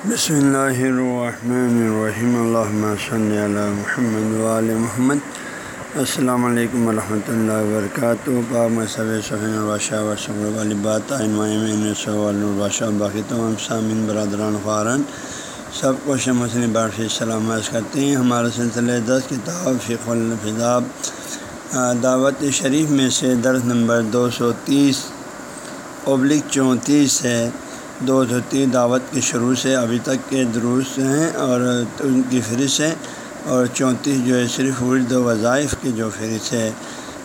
بسم اللہ الرحمن الرحیم اللہ صلی علی محمد وعلی محمد السلام علیکم ورحمۃ اللہ وبرکاتہ پاک مصب صحیح الباشہ وشم البات الباشہ باقی تمام سامعین برادران خارن سب کو شمسنی بارفی سلامت کرتے ہیں ہمارا سلسلہ دس کتاب فق الفضاب دعوت شریف میں سے درس نمبر دو سو تیس ابلک چونتیس ہے دو سو دعوت کے شروع سے ابھی تک کے دروس ہیں اور ان کی فہرست ہے اور چونتیس جو ہے صرف ورد وظائف کی جو فہرست ہے۔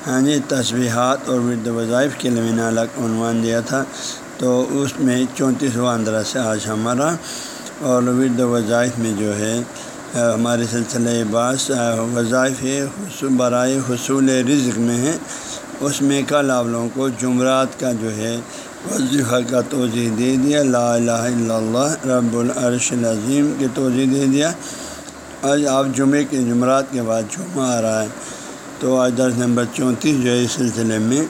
ہاں جی تصویحات اور ورد وظائف کے لیے میں نے الگ عنوان دیا تھا۔ تو اس میں چونتیسواں اندرا سے آج ہمارا۔ اور ورد وظائف میں جو ہے، ہمارے سلسلہ بعض وظائف برائے حصول رزق میں ہے۔ اس میں کل آپ لوگوں کو جمعرات کا جو ہے وظیفہ کا توضیع دے دیا، لا الہ الا اللہ، رب العرش العظیم کی توضیع دے دیا۔ آج آپ جمعے کے جمعرات کے بعد جمعہ آ رہا ہے، تو آج درس نمبر چونتیس جو ہے، اس سلسلے میں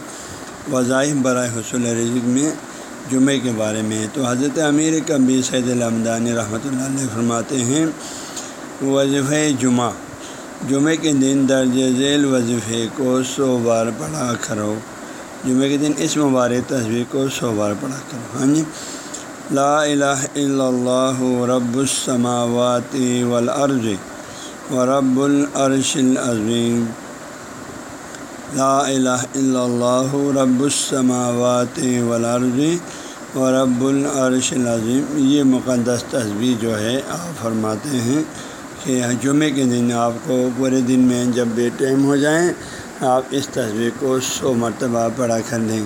وظائف برائے حصول رزق میں جمعے کے بارے میں تو حضرت امیر کبی سید الحمدانی رحمۃ اللہ علیہ فرماتے ہیں، وظیفہ جمعہ، جمعے کے دن درج ذیل وظیفے کو سو بار پڑھا کرو۔ جمعے کے دن اس مبارک تصویر کو سو بار پڑھا کرو ہاں جی؟ لا الہ الا اللہ رب السماوات والارض ورب العرش العظیم۔ لا الہ الا اللہ رب السماوات والارض ورب العرش العظیم۔ یہ مقدس تصویر جو ہے، آپ فرماتے ہیں کہ جمعے کے دن آپ کو پورے دن میں جب بے ٹائم ہو جائیں آپ اس تصویر کو سو مرتبہ پڑھا کر دیں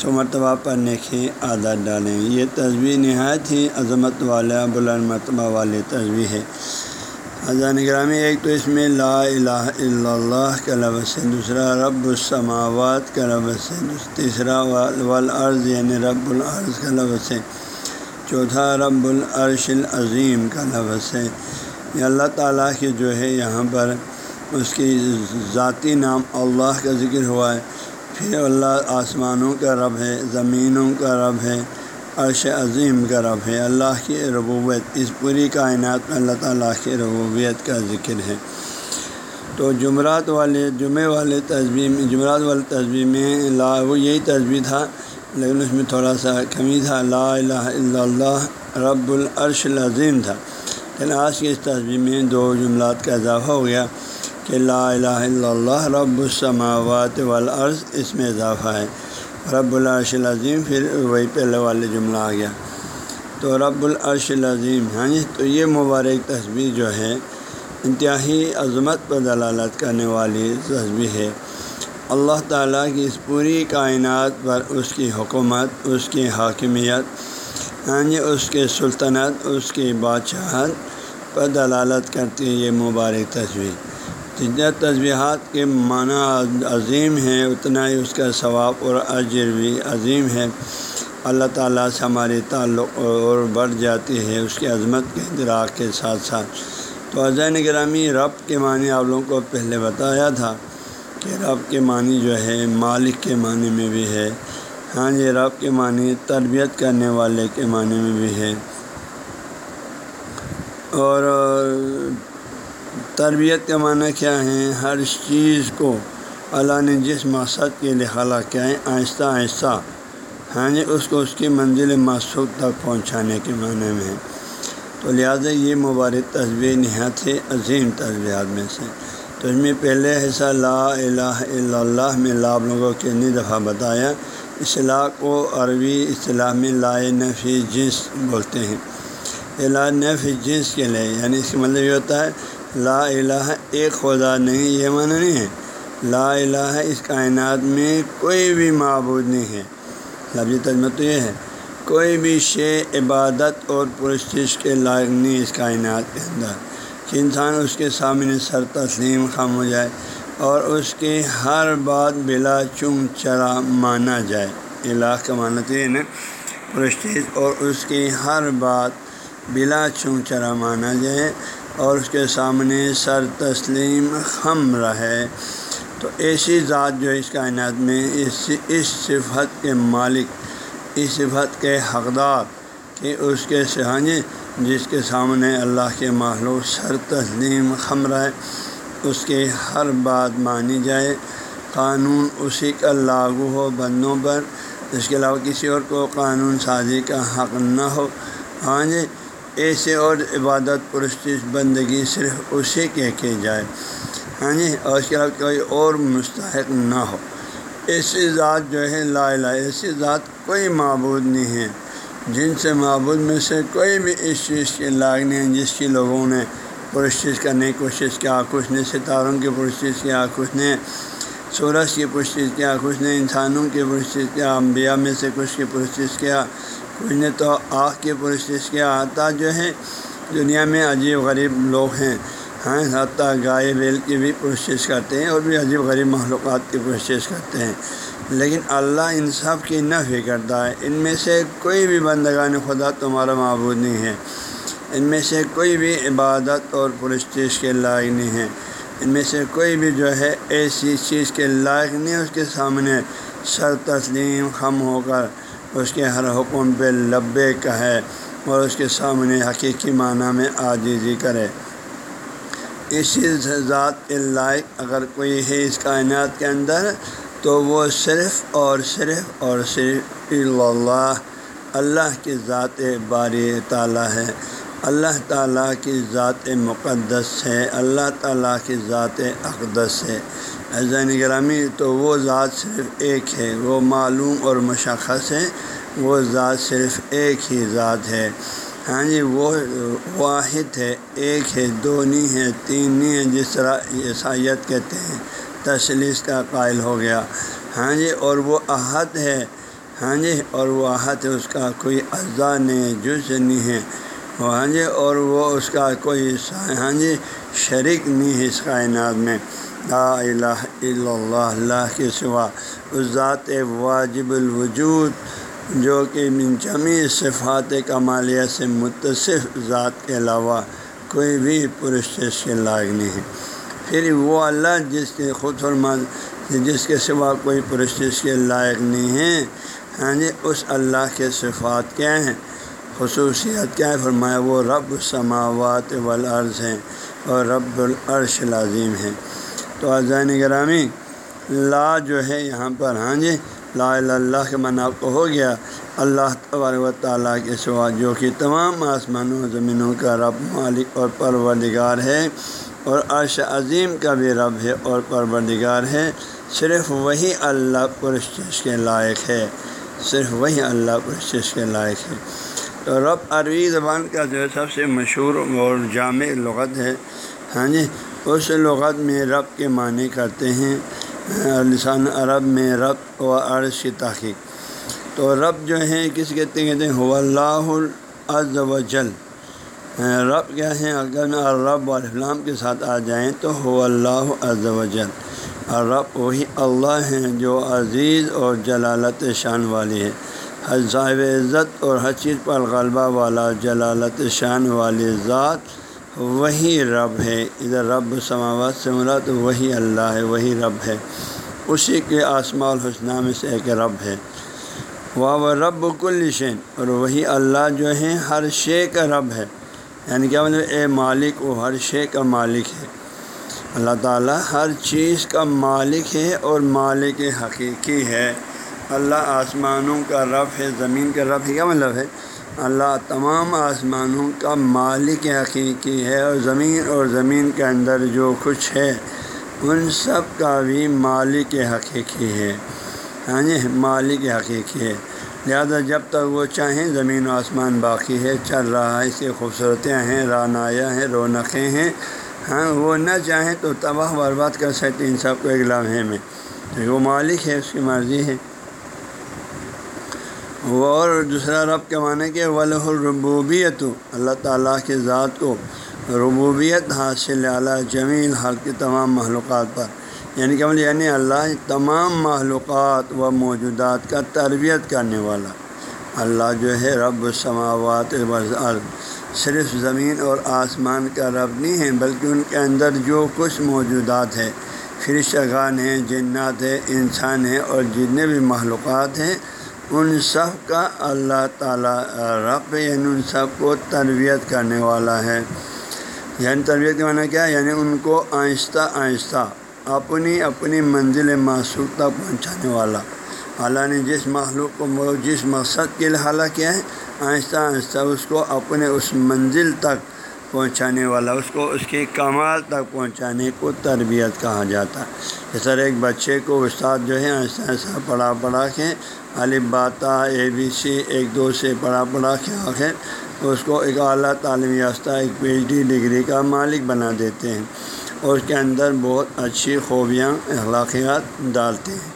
سو مرتبہ پڑھنے کی عادت ڈالیں۔ یہ تصویر نہایت ہی عظمت والا بلند مرتبہ والی تصویر ہے۔ اذان گرامی ایک تو اس میں لا الہ الا اللہ کا لفظ ہے، دوسرا رب السماوات کا لفظ ہے، تیسرا والارض یعنی رب العرض کا لفظ ہے، چوتھا رب العرش العظیم کا لفظ ہے۔ یہ اللہ تعالیٰ کے جو ہے یہاں پر اس کی ذاتی نام اللہ کا ذکر ہوا ہے۔ پھر اللہ آسمانوں کا رب ہے، زمینوں کا رب ہے، عرش عظیم کا رب ہے۔ اللہ کی ربوبیت، اس پوری کائنات میں اللہ تعالیٰ کی ربوبیت کا ذکر ہے۔ تو جمعرات والے، جمعے والے تصویر میں، جمعرات والے تصویر میں لا، وہ یہی تصویر تھا، لیکن اس میں تھوڑا سا کمی تھا۔ لا الہ الا اللہ، رب العرش العظیم تھا۔ لیکن آج کی اس تصویر میں دو جملات کا اضافہ ہو گیا۔ کہ لا الہ الا اللہ، رب السماوات والارض، اس میں اضافہ ہے۔ رب العرش العظیم، پھر وہی پہلے والے جملہ آ گیا۔ تو رب العرش العظیم ہاں جی تو یہ مبارک تصویر جو ہے، انتہائی عظمت پر دلالت کرنے والی تصویر ہے۔ اللہ تعالیٰ کی اس پوری کائنات پر اس کی حکومت، اس کی حاکمیت ہاں جی اس کے سلطنت، اس کی بادشاہت پر دلالت کرتی ہے یہ مبارک تصویر جتنا تجبیہات کے معنی عظیم ہیں اتنا ہی اس کا ثواب اور اجر بھی عظیم ہے۔ اللہ تعالیٰ سے ہماری تعلق اور بڑھ جاتی ہے، اس کی عظمت کے ادراک کے ساتھ ساتھ۔ تو عظین گرامی رب کے معنی آپ لوگوں کو پہلے بتایا تھا کہ رب کے معنی جو ہے، مالک کے معنی میں بھی ہے۔ ہاں جی رب کے معنی تربیت کرنے والے کے معنی میں بھی ہے۔ اور تربیت کا معنی کیا ہے ہر چیز کو اللہ نے جس مقصد کے لیے خلا کیا ہے، آہستہ آہستہ۔ ہاں جی اس کو اس کی منزل مقصود تک پہنچانے کے معنی میں ہے۔ تو لہٰذا یہ مبارک تصویر نہایت سے عظیم تصویرات میں سے۔ تو اس میں پہلے ایسا لا الہ الا اللہ میں لا لوگوں کے انی دفعہ بتایا۔ اصلاح کو عربی اصطلاح میں لا نفی جنس بولتے ہیں۔ لا نفی جنس کے لیے یعنی اس کا مطلب یہ ہوتا ہے لا الہ ایک خدا نہیں، یہ معنی نہیں ہے۔ لا الہ اس کائنات میں کوئی بھی معبود نہیں ہے۔ لفظی تجمہ تو یہ ہے، کوئی بھی شے، عبادت اور پرستش کے لائق نہیں اس کائنات کے اندر۔ کہ انسان اس کے سامنے سر تسلیم خام ہو جائے اور اس کی ہر بات بلا چنگ چرا مانا جائے۔ الہ کا معنی تو یہ نا، پرستش اور اس کی ہر بات بلا چنگ چرا مانا جائے۔ اور اس کے سامنے سر تسلیم خم رہے۔ تو ایسی ذات جو اس کائنات میں، اس اس صفت کے مالک، اس صفت کے حقدار، کہ اس کے سہانے، جس کے سامنے اللہ کے معلوم سر تسلیم خمر ہے اس کے ہر بات مانی جائے۔ قانون اسی کا لاگو ہو بندوں پر، اس کے علاوہ کسی اور کو قانون سازی کا حق نہ ہو۔ ہاں جی ایسے اور عبادت پرستش بندگی صرف اسی کے کی جائے۔ ہاں جی اور اس کے علاوہ کوئی اور مستحق نہ ہو۔ ایسی ذات جو ہے لا الہ ایسی ذات کوئی معبود نہیں ہے۔ جن سے معبود میں سے کوئی بھی اس چیز کے لاگ نہیں ہے جس کی لوگوں نے پرستش کرنے کی کوشش کیا کچھ نے ستاروں کی پرستش کیا کچھ نے سورج کی پرستش کیا کچھ نے انسانوں کی پرستش کیا انبیاء میں سے کچھ کی پرستش کیا کچھ نے تو آگ کی پرستش کیا حتیٰ جو ہے دنیا میں عجیب غریب لوگ ہیں۔ ہاں حتیٰ گائے بیل کی بھی پرستش کرتے ہیں اور بھی عجیب غریب معلومات کی پرستش کرتے ہیں۔ لیکن اللہ ان سب کی نفی کرتا ہے۔ ان میں سے کوئی بھی بندگان خدا تمہارا معبود نہیں ہے۔ ان میں سے کوئی بھی عبادت اور پرستش کے لائق نہیں ہے۔ ان میں سے کوئی بھی جو ہے، ایسی چیز کے لائق نہیں، اس کے سامنے سر تسلیم، خم ہو کر اس کے ہر حکم پہ لبے کہے اور اس کے سامنے حقیقی معنی میں آجیزی کرے۔ اسی ذات لائق اگر کوئی ہے اس کائنات کے اندر تو وہ صرف اور صرف اور صرف اللہ اللہ کی ذات باری تعالیٰ ہے۔ اللہ تعالیٰ کی ذات مقدس ہے، اللہ تعالیٰ کی ذات اقدس ہے۔ ایزان گرامی، تو وہ ذات صرف ایک ہے۔ وہ معلوم اور مشخص ہے۔ وہ ذات صرف ایک ہی ذات ہے۔ ہاں جی وہ واحد ہے۔ ایک ہے، دو نہیں ہے، تین نہیں ہے، جس طرح عیسائیت کہتے ہیں۔ تشلیس کا قائل ہو گیا۔ ہاں جی اور وہ احد ہے۔ ہاں جی اور وہ احد ہے، اس کا کوئی اعضا نہیں جز نہیں ہے۔ ہاں جی اور وہ اس کا کوئی ہاں جی شریک نہیں ہے اس کائنات میں۔ لا الہ الا اللہ اللہ کے سوا اس ذات واجب الوجود، جو کہ جمی صفات کمالیہ سے متصف ذات کے علاوہ کوئی بھی پرستش کے لائق نہیں ہے۔ پھر وہ اللہ جس کے خود فرما جس کے سوا کوئی پرستش کے لائق نہیں ہے ہاں جی اس اللہ کے صفات کیا ہیں؟ خصوصیت کیا ہے؟ فرمایا، وہ رب سماوات والارض ہیں اور رب العرش لازم ہیں۔ تو عزین گرامی لا جو ہے یہاں پر ہاں جی لا اللہ کے منع کو ہو گیا۔ اللہ تبارک و تعالیٰ کے سوا جو کہ تمام آسمانوں و زمینوں کا رب مالک اور پروردگار ہے اور عرش عظیم کا بھی رب ہے اور پروردگار ہے، صرف وہی اللہ پرشش کے لائق ہے۔ صرف وہی اللہ پرشش کے لائق ہے۔ تو رب عربی زبان کا جو ہے سب سے مشہور اور جامع لغت ہے ہاں جی اس لغت میں رب کے معنی کرتے ہیں، لسان عرب میں رب و عرض کی تحقیق۔ تو رب جو ہیں، کس کہتے ہیں؟ کہتے ہیں اللہ العز و جل رب کیا ہیں؟ اگر رب الفلام کے ساتھ آ جائیں تو ہو اللہ عز و جل اور رب وہی اللہ ہیں جو عزیز اور جلالت شان والی ہے حض صاحب عزت اور ہر چیز پر غلبہ والا جلالت شان والی ذات وہی رب ہے۔ ادھر رب سماوات سے مراد وہی اللہ ہے، وہی رب ہے۔ اسی کے آسما الحسنہ میں سے ایک رب ہے۔ واہ وہ رب کل شین اور وہی اللہ جو ہے، ہر شے کا رب ہے۔ یعنی کیا مطلب؟ اے مالک، وہ ہر شے کا مالک ہے۔ اللہ تعالیٰ ہر چیز کا مالک ہے اور مالک حقیقی ہے۔ اللہ آسمانوں کا رب ہے، زمین کا رب ہے۔ کیا مطلب ہے؟ اللہ تمام آسمانوں کا مالک حقیقی ہے اور زمین اور زمین کے اندر جو کچھ ہے، ان سب کا بھی مالک حقیقی ہے۔ ہاں جی مالک حقیقی ہے۔ لہذا جب تک وہ چاہیں زمین و آسمان باقی ہے، چل رہا ہے، اس کی خوبصورتیاں ہیں رانایا ہیں، رونقیں ہیں۔ ہاں وہ نہ چاہیں تو تباہ برباد کر سکتے ان سب کو ایک لمحے میں۔ وہ مالک ہے، اس کی مرضی ہے۔ اور دوسرا رب کے معنی کہ ولہ الربوبیت اللہ تعالیٰ کی ذات کو ربوبیت حاصل اعلیٰ جمیل حال کی تمام معلومات پر۔ یعنی کہ مطلب یعنی اللہ تمام معلومات و موجودات کا تربیت کرنے والا۔ اللہ جو ہے رب السماوات صرف زمین اور آسمان کا رب نہیں ہے، بلکہ ان کے اندر جو کچھ موجودات ہے فرشتگان ہیں، جنات ہیں، انسان ہیں اور جتنے بھی معلومات ہیں ان سب کا اللہ تعالیٰ رب یعنی ان سب کو تربیت کرنے والا ہے۔ یعنی تربیت کا معنی کیا؟ ہے یعنی ان کو آہستہ آہستہ اپنی اپنی منزل معصوق تک پہنچانے والا۔ اللہ نے جس مخلوق کو جس مقصد کے لیے حالہ کیا ہے، آہستہ آہستہ اس کو اپنے اس منزل تک پہنچانے والا، اس کو، اس کے کمال تک پہنچانے کو تربیت کہا جاتا۔ ہے جس طرح ایک بچے کو استاد جو ہے ایسا ایسا پڑھا پڑھا کے علی باتا اے بی سی ایک دو سے پڑھا پڑھا کے آخر اس کو ایک اعلیٰ تعلیم یافتہ، ایک پی ایچ ڈی ڈگری کا مالک بنا دیتے ہیں اور اس کے اندر بہت اچھی خوبیاں، اخلاقیات ڈالتے ہیں۔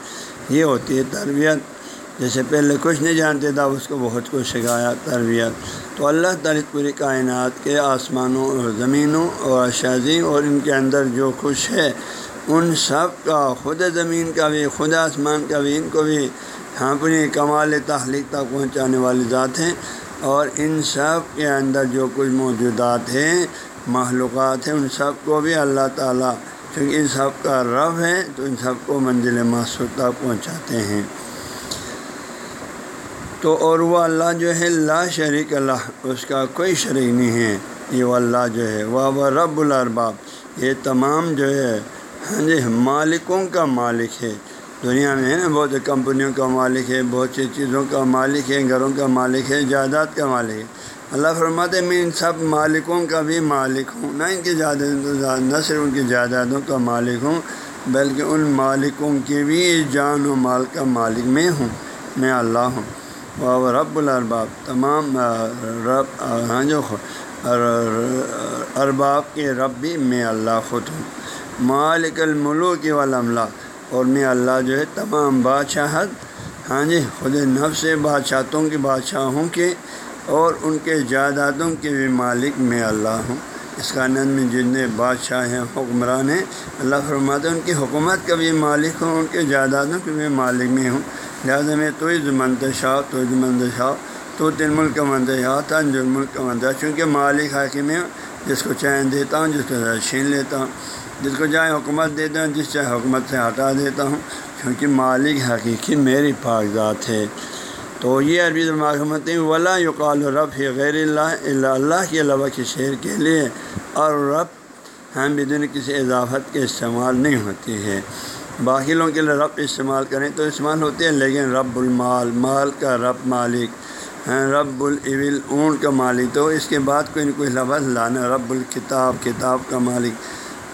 یہ ہوتی ہے تربیت۔ جیسے پہلے کچھ نہیں جانتے تھا اس کو بہت کچھ سکھایا، تربیت۔ تو اللہ تعالیٰ پوری کائنات کے آسمانوں اور زمینوں اور شاذی اور ان کے اندر جو کچھ ہے، ان سب کا، خود زمین کا بھی، خود آسمان کا بھی، ان کو بھی ہاں اپنی کمال تخلیق تک پہنچانے والی ذات ہیں۔ اور ان سب کے اندر جو کچھ موجودات ہیں معلومات ہیں، ان سب کو بھی اللہ تعالیٰ، چونکہ ان سب کا رب ہے، تو ان سب کو منزل محسوس تک پہنچاتے ہیں۔ تو اور وہ اللہ جو ہے لا شریک اللہ، اس کا کوئی شریک نہیں ہے۔ یہ وہ اللہ جو ہے، وہ وہ رب الرباب یہ تمام جو ہے ہاں جی مالکوں کا مالک ہے۔ دنیا میں ہے نا، بہت کمپنیوں کا مالک ہے، بہت سی چیزوں کا مالک ہے، گھروں کا مالک ہے، جائیداد کا مالک ہے۔ اللہ فرماتے میں ان سب مالکوں کا بھی مالک ہوں۔ نہ ان کی جائیداد، نہ صرف ان کی جائیدادوں کا مالک ہوں، بلکہ ان مالکوں کی بھی جان و مال کا مالک میں ہوں، میں اللہ ہوں۔ وہ رب الرباب تمام رب ہاں جو ارباب کے رب بھی میں اللہ خود ہوں۔ مالک الملوک والملا اور میں اللہ جو ہے تمام بادشاہت ہاں جی خود نف سے بادشاہتوں کے بادشاہوں کے، اور ان کے جائیدادوں کے بھی مالک میں اللہ ہوں۔ اس کانند میں جتنے بادشاہ ہیں، حکمران ہیں، اللہ فرماتے ہیں ان کی حکومت کا بھی مالک ہوں، ان کے جائیدادوں کے بھی مالک میں ہوں۔ لہٰذا میں تو منتشا تو منتشا تو تل ملک کا منتشا تھا جو ملک کا منتشا چونکہ مالک حاکم ہے جس کو چاہے دیتا ہوں، جس کو چھین لیتا ہوں، جس کو چاہے حکومت دیتا ہوں، جس چاہے حکومت سے ہٹا دیتا ہوں کیونکہ مالک حقیقی میری کاغذات ہے۔ تو یہ عربی ہیں ولا یقال رب غیر اللہ اللہ اللہ کے علاوہ کے شعر کے لیے۔ اور رب ہم بدن کسی اضافت کے استعمال نہیں ہوتی ہے۔ باقیوں کے لیے رب استعمال کریں تو استعمال ہوتے ہیں، لیکن رب المال، مال کا رب مالک رب الول اون کا مالک۔ تو اس کے بعد کوئی نہ کوئی لفظ لانا، رب الکتاب، کتاب کا مالک۔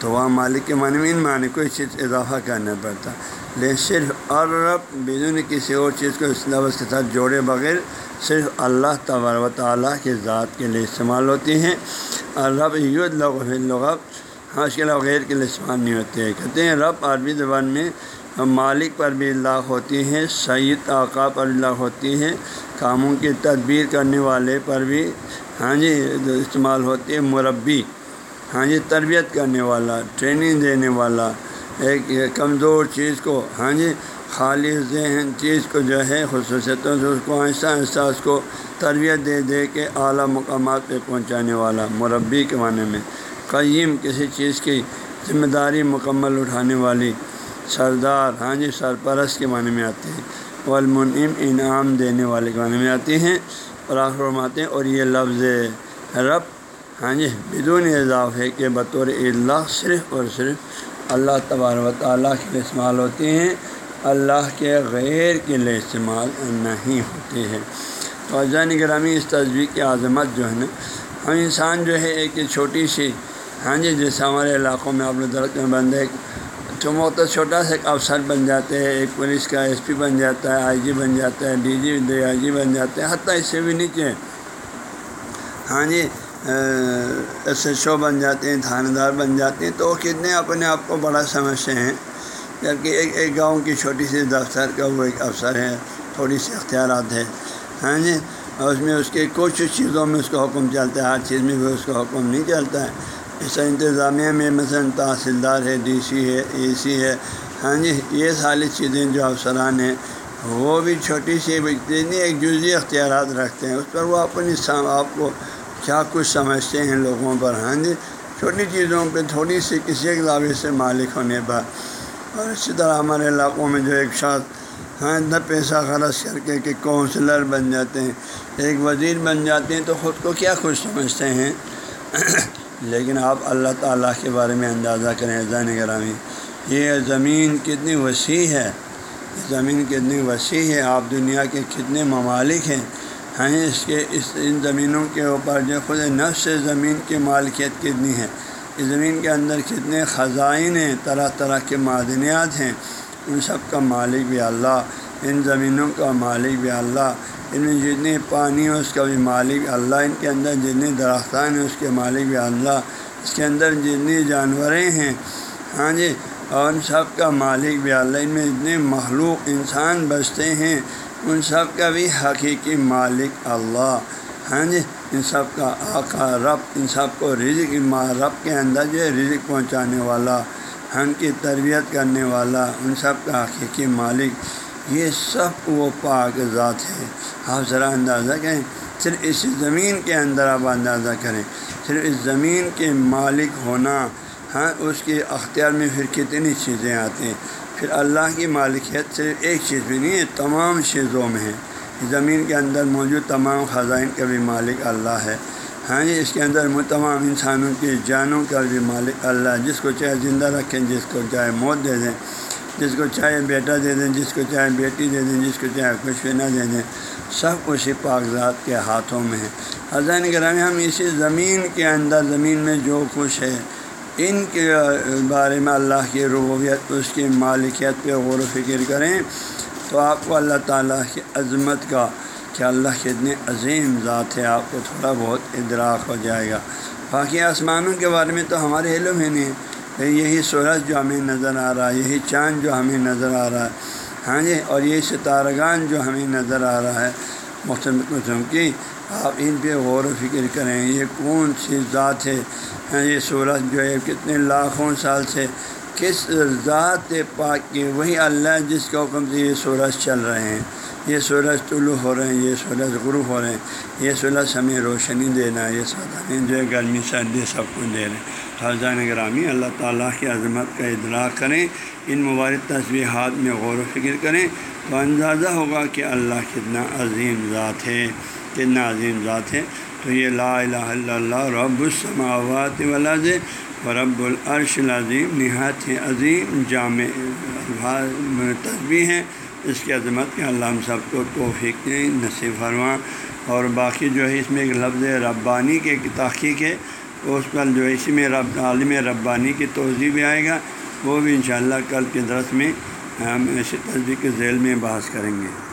تو وہاں مالک کے معنی میں ان معنی کوئی چیز اضافہ کرنا پڑتا۔ لیکن صرف اور رب بدون کسی اور چیز کو اس لفظ کے ساتھ جوڑے بغیر صرف اللہ تبار و تعالیٰ کے ذات کے لیے استعمال ہوتی ہیں۔ اور رب یود لغب ہاں اس کے علاوہ غیر کے لیے استعمال نہیں ہوتے کہتے ہیں، رب عربی زبان میں مالک پر بھی اللہ ہوتی ہے سعید آقا پر اللہ ہوتی ہے کاموں کی تدبیر کرنے والے پر بھی ہاں جی استعمال ہوتی ہے، مربی ہاں جی تربیت کرنے والا، ٹریننگ دینے والا، ایک کمزور چیز کو ہاں جی خالی ذہن چیز کو جو ہے، خصوصیتوں سے اس کو، آہستہ آہستہ اس کو تربیت دے دے کے اعلیٰ مقامات پہ پہنچانے والا، مربی کے معنی میں۔ قیم کسی چیز کی ذمہ داری مکمل اٹھانے والی سردار ہاں جی سرپرست کے معنی میں آتے ہیں۔ والمنعم، انعام دینے والے کے معنی میں آتی ہیں۔ اور آخر ہیں، اور یہ لفظ رب ہاں جی بدون اضاف ہے کہ بطور اللہ صرف اور صرف اللہ تبار و تعالیٰ کے لیے استعمال ہوتے ہیں۔ اللہ کے غیر کے لیے استعمال نہیں ہوتے ہیں۔ تو اجان گرامی، اس تصویر کی عظمت جو ہے نا، ہم انسان جو ہے ایک چھوٹی سی ہاں جی جیسے ہمارے علاقوں میں آپ لوگ درخت میں بند ہے، تو چھوٹا سا ایک افسر بن جاتے ہیں، ایک پولیس کا ایس پی بن جاتا ہے، آئی جی بن جاتا ہے، ڈی جی ڈی آئی جی بن جاتے ہیں، حتیٰ اس سے بھی نیچے ہاں جی ایس ایچ او بن جاتے ہیں تھانے دار بن جاتے ہیں، تو وہ کتنے اپنے آپ کو بڑا سمجھتے ہیں۔ جبکہ ایک ایک گاؤں کی چھوٹی سی دفتر کا وہ ایک افسر ہے، تھوڑی سی اختیارات ہے۔ ہاں جی اور اس میں اس کے کچھ چیزوں میں اس کا حکم چلتا ہے، ہر چیز میں بھی اس کا حکم نہیں چلتا ہے۔ اس انتظامیہ میں مثلاً تحصیلدار ہے، ڈی سی ہے، اے سی ہے۔ ہاں جی یہ ساری چیزیں جو افسران ہیں، وہ بھی چھوٹی سی اتنی ایک جزی اختیارات رکھتے ہیں۔ اس پر وہ اپنی آپ کو کیا کچھ سمجھتے ہیں لوگوں پر ہاں جی۔ چھوٹی چیزوں پہ تھوڑی سی کسی ایک دعوے سے مالک ہونے پر۔ اور اسی طرح ہمارے علاقوں میں جو ایک شخص ہاں اتنا پیسہ خرچ کر کے کہ کونسلر بن جاتے ہیں۔ ایک وزیر بن جاتے ہیں تو خود کو کیا خوش سمجھتے ہیں؟ لیکن آپ اللہ تعالیٰ کے بارے میں اندازہ کریں زین گرامی یہ زمین کتنی وسیع ہے؟ زمین کتنی وسیع ہے؟ آپ دنیا کے کتنے ممالک ہیں؟ ہیں اس کے، اس، ان زمینوں کے اوپر جو خود نفس زمین کی مالکیت کتنی ہے؟ اس زمین کے اندر کتنے خزائن ہیں؟ طرح طرح کے معدنیات ہیں؟ ان سب کا مالک بھی اللہ، ان زمینوں کا مالک بھی اللہ ان میں جتنے پانی ہے اس کا بھی مالک اللہ، ان کے اندر جتنے درختان ہیں، اس کے مالک بھی اللہ۔ اس کے اندر جتنی جانوریں ہیں ہاں جی اور ان سب کا مالک بھی اللہ۔ ان میں اتنے مخلوق انسان بستے ہیں، ان سب کا بھی حقیقی مالک اللہ۔ ہاں جی ان سب کا آقا رب، ان سب کو رزق رب کے اندر جو ہے رزق پہنچانے والا ہن کی تربیت کرنے والا، ان سب کا حقیقی مالک۔ یہ سب وہ پاک ذات ہے۔ آپ ذرا اندازہ کریں، صرف اس زمین کے اندر آپ اندازہ کریں۔ صرف اس زمین کے مالک ہونا ہاں اس کے اختیار میں پھر کتنی چیزیں آتی ہیں۔ پھر اللہ کی مالکیت صرف ایک چیز بھی نہیں ہے تمام چیزوں میں ہے۔ زمین کے اندر موجود تمام خزائن کا بھی مالک اللہ ہے۔ ہاں جی اس کے اندر تمام انسانوں کی جانوں کا بھی مالک اللہ جس کو چاہے زندہ رکھیں، جس کو چاہے موت دے دیں۔ جس کو چاہے بیٹا دے دیں، جس کو چاہے بیٹی دے دیں، جس کو چاہے کچھ بھی نہ دے دیں، سب کچھ کاغذات کے ہاتھوں میں ہے۔ حضین گرامی ہم اسی زمین کے اندر، زمین میں جو کچھ ہے، ان کے بارے میں اللہ کی ربویت اس کی مالکیت پہ غور و فکر کریں تو آپ کو اللہ تعالیٰ کی عظمت کا، کہ اللہ کے اتنے عظیم ذات ہے، آپ کو تھوڑا بہت ادراک ہو جائے گا۔ باقی آسمانوں کے بارے میں تو ہمارے علم ہی نہیں یہی سورج جو ہمیں نظر آ رہا ہے، یہی چاند جو ہمیں نظر آ رہا ہے۔ ہاں جی اور یہ ستارگان جو ہمیں نظر آ رہا ہے۔ مختلف قسم کی، آپ ان پہ غور و فکر کریں، یہ کون سی ذات ہے؟ ہاں جی، یہ سورج جو ہے، کتنے لاکھوں سال سے کس ذات پاک کی، وہی اللہ جس کے حکم سے یہ سورج چل رہے ہیں۔ یہ سورج طلوع ہو رہے ہیں، یہ سورج غروب ہو رہے ہیں۔ یہ سورج ہمیں روشنی دینا ہے، یہ سودا جو ہے گرمی، سردی، سب کو دے رہے ہیں۔ حضان گرامی، اللہ تعالیٰ کی عظمت کا ادراک کریں، ان مبارک تصویرات میں غور و فکر کریں۔ تو اندازہ ہوگا کہ اللہ کتنا عظیم ذات ہے، کتنا عظیم ذات ہے۔ تو یہ لا الہ الا اللہ، رب السماوات ولاز و رب العرش العظیم، نہایت عظیم جامع تصویر ہیں۔ اس کی عظمت کے اللہ ہم سب کو توفیق نصیب فرما۔ اور باقی جو ہے، اس میں ایک لفظ ربانی کے تحقیق ہے۔ اس پر جو اسی میں رب عالم ربانی کی توضیع بھی آئے گا۔ وہ بھی انشاءاللہ کل کے درس میں ہم اسی تصدیق کے ذیل میں بحث کریں گے۔